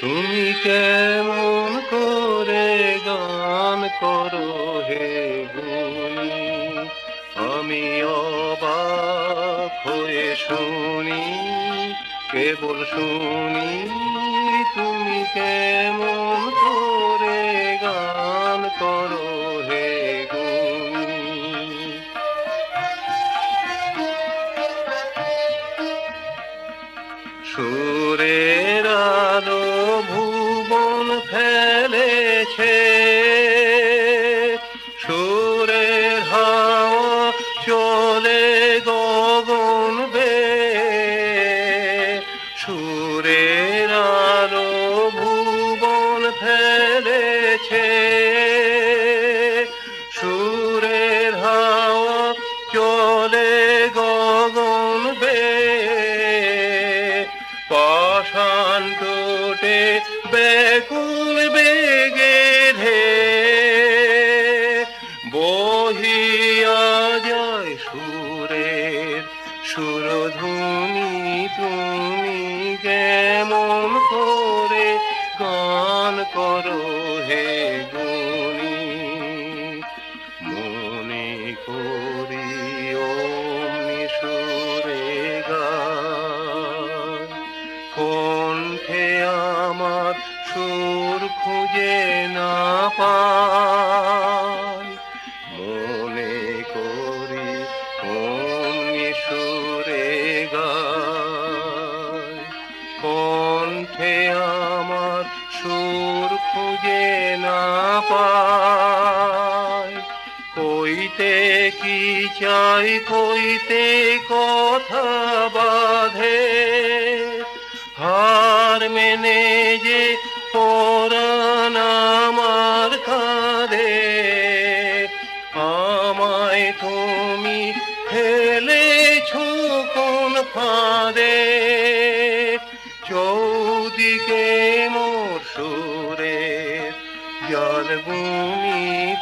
তুমি কেমন করে গান করো হে গুণী? আমি অবাক হয়ে শুনি, কেবল শুনি, তুমি কেমন করে গান করো ফেলেছে। সুরের হাওয়া চলে গগন বে পাষাণ টুটে বেকুল বেগে ধে। বহিয়া যায় সুরের সুরধুনি তুমি কেমন করে না পাই। মনে করি অমনি সুরে গায় কণ্ঠে আমার সুর খুঁজে না পাই। কইতে কি চাই, কইতে কথা বাধে। হার মেনে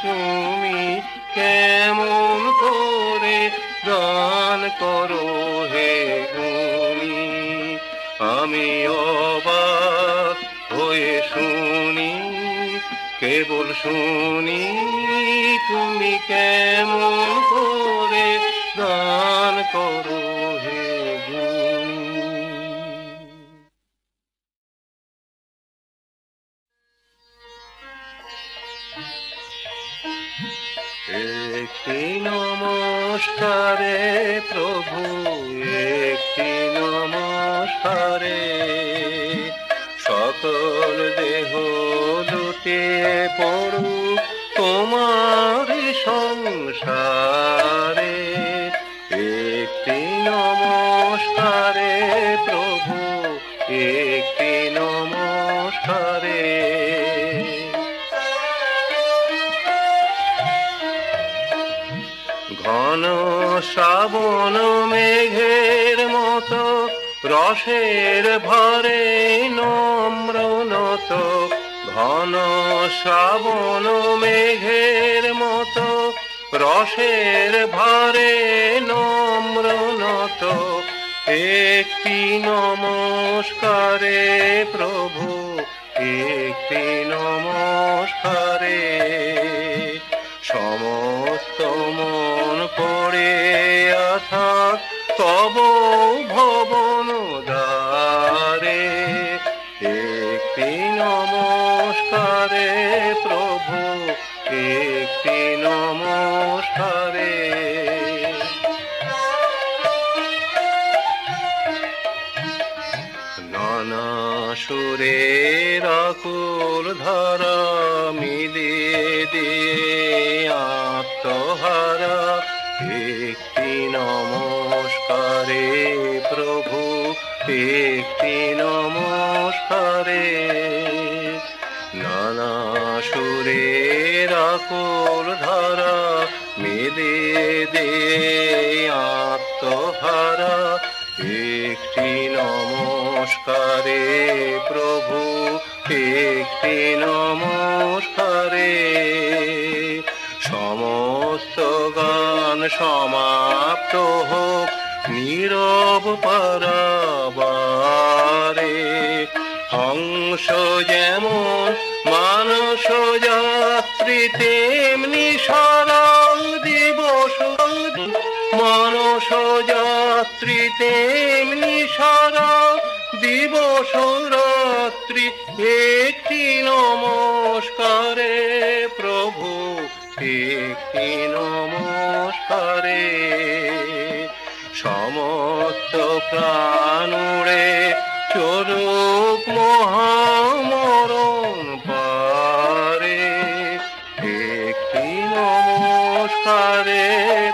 তুমি কেমন করে গান করো হে তুমি আমি অবাক হয়ে শুনি, কেবল শুনি তুমি কেমন করে গান করো নমস্কারে প্রভু একটি নমস্কারে। সকল দেহ লুটে পড়ু তোমার সংসারে। একটি নমস্কারে শ্রাবণ মেঘের মতো, রসের ভরে নম্রনত। ঘন শ্রাবণ মেঘের মতো, রসের ভরে নম্রনত। একটি নমস্কারে প্রভু, একটি নমস্কারে। সমস্ত মন পড়ে আথাক তব ভবন দ্বারে। একটি নমস্কারে প্রভু, একটি নমস্কারে। নানা সুরের আকুল ধারা মিলিয়ে দিয়ে আত্মহারা নমস্কারে প্রভু, একটি নমস্কারে। নানা সুরের আকুল ধারা মিলিয়ে দিয়ে আত্মহারা। একটি নমস্কারে প্রভু, একটি নমস্কারে। গান সমাপ্ত হোক, নীরব পারাবারে। হংস যেমন মানস যাত্রী, তেমনি সরল দিবস মানস যাত্রী, তেমনি সরল দিবস রাত্রি। একটি নমস্কারে প্রভু একটি নমস্কারে। সমস্ত প্রাণুরে চরুক মহামরণ পারে। একটি নমস্কারে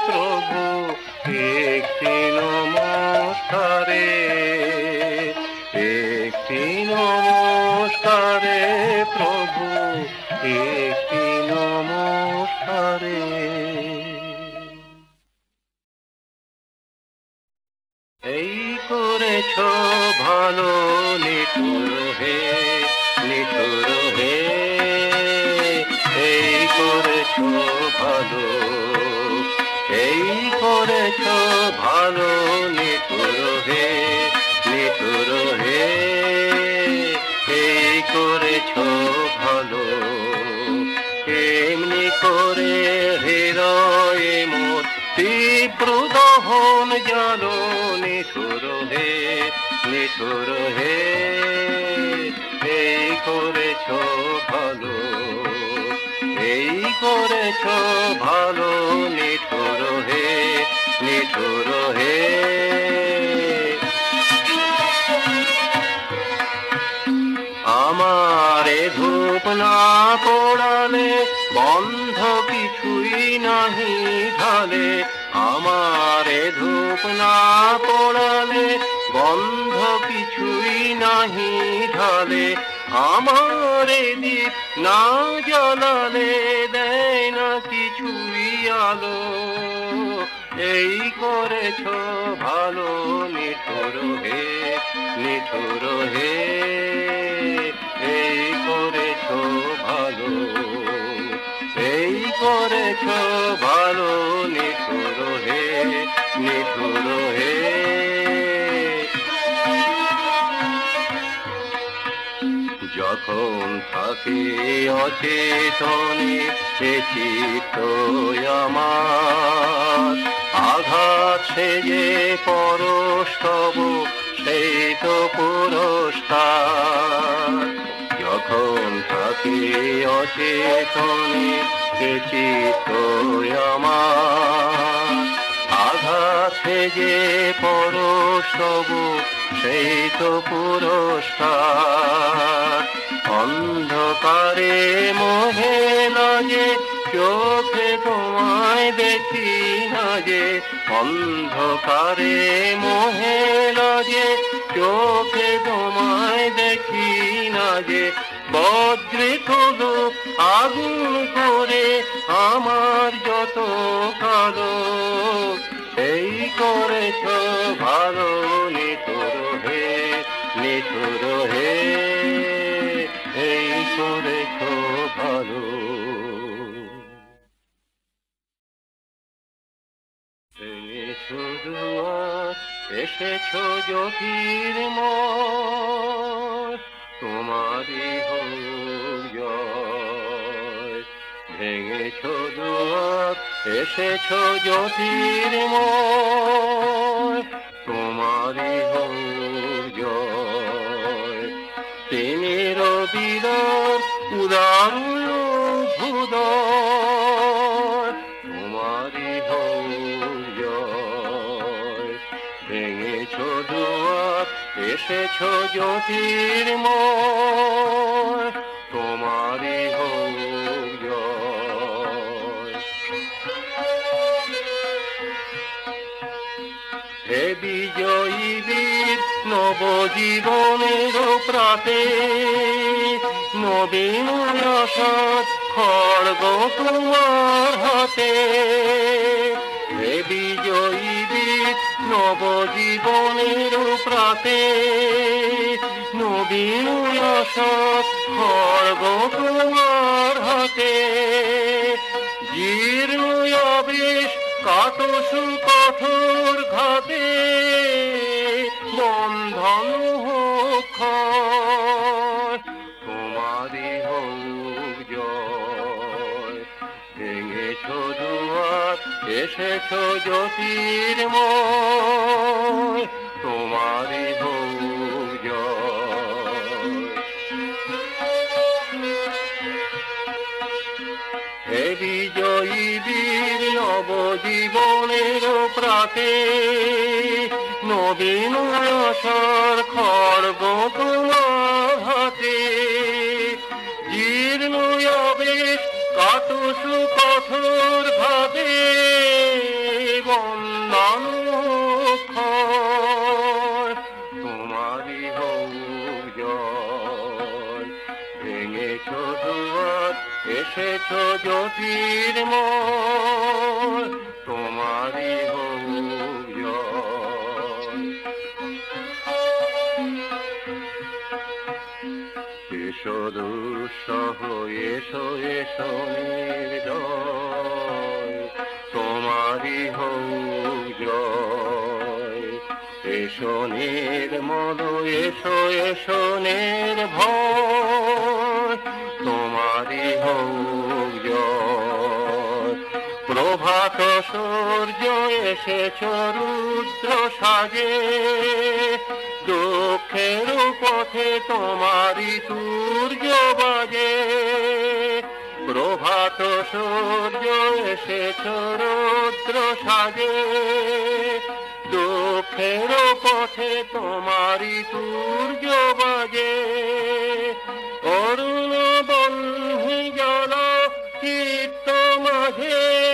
প্রভু, একটি নমস্কারে। একটি নমস্কারে প্রভু, একটি নমস্কারে এই করেছ ভালো নিঠুর হে নিঠুর হে। এই করেছ ভালো, এই করেছ ভালো নিঠুর হে। জালো নিঠুর হে নিঠুর হে, এই করেছ ভালো, এই করেছ ভালো, নিঠুর হে নিঠুর হে। আমারে ধূপ না পড়ালে, বন্ধ কিছুই নাহি ঢালে আমারে ধূপ না পড়ালে বন্ধ কিছুই নাহি ঢালে। আমারে দীপ না জ্বালালে, দেয় না কিছুই আলো। এই করেছ ভালো, নিঠুর হে নিঠুর হে। এই করেছ ভালো, এই করেছ ভালো। নিঠুর হে যখন থাকি অচেতনে, সে চিত্ত আমার। আঘাত সে যে পরস্তব সেই তো পুরস্কার। যখন থাকি অচেতনে, সে চিত্ত আমার। আঘাতে যে পরশব সেই তো পুরস্কার। অন্ধকারে মোহে যে চোখে তোমায় দেখি না যে অন্ধকারে মোহে যে চোখে তোমায় দেখি না যে বজ্রিত লোক আগুন করে আমার যত কালো এই করেছ ভালো নিঠুর হে নিঠুর হে, এই করেছ ভালো। দুয়ার এসেছ জ্যোতির্ময় তোমারই জয় ভেঙেছ দুয়ার এসেছ জ্যোতির্ময় তোমারই জয় তিনি রবিদার উদার এসেছ জ্যোতির্ময় তোমারই হোক হে বিজয়ী বীর, নবজীবনের প্রাতে নবীন আসাদ খড়গ তোমার হাতে। হে বিজয়ী বীর নবজীবনের প্রাতে নবীন খর্ব তোমার হাতে। জীর্ণ আবেশ কাত সুকঠোর ঘাতে, বন্ধন হোক তোমারই হোক জয়। ভেঙে ছোট এসেছ জ্যোতির্ময় তোমারই জয় হে বিজয়ী বীর নবজীবনের প্রাতে নবীন আশার এসেছ জ্যোতির্ময় তোমারই এসো দুঃসহ, এসো এসো তোমারই হোক জয় এসো নির্মল, এসো এসো নির্ভয়। সূর্য এসেছ রুদ্র সাজে। দুঃখের পথে তোমারই সূর্য বাজে। প্রভাত সূর্য এসেছ রুদ্র সাজে। দুঃখের পথে তোমারই সূর্য বাজে। অরুণ বন্ধি জল চিত্ত মাঝে।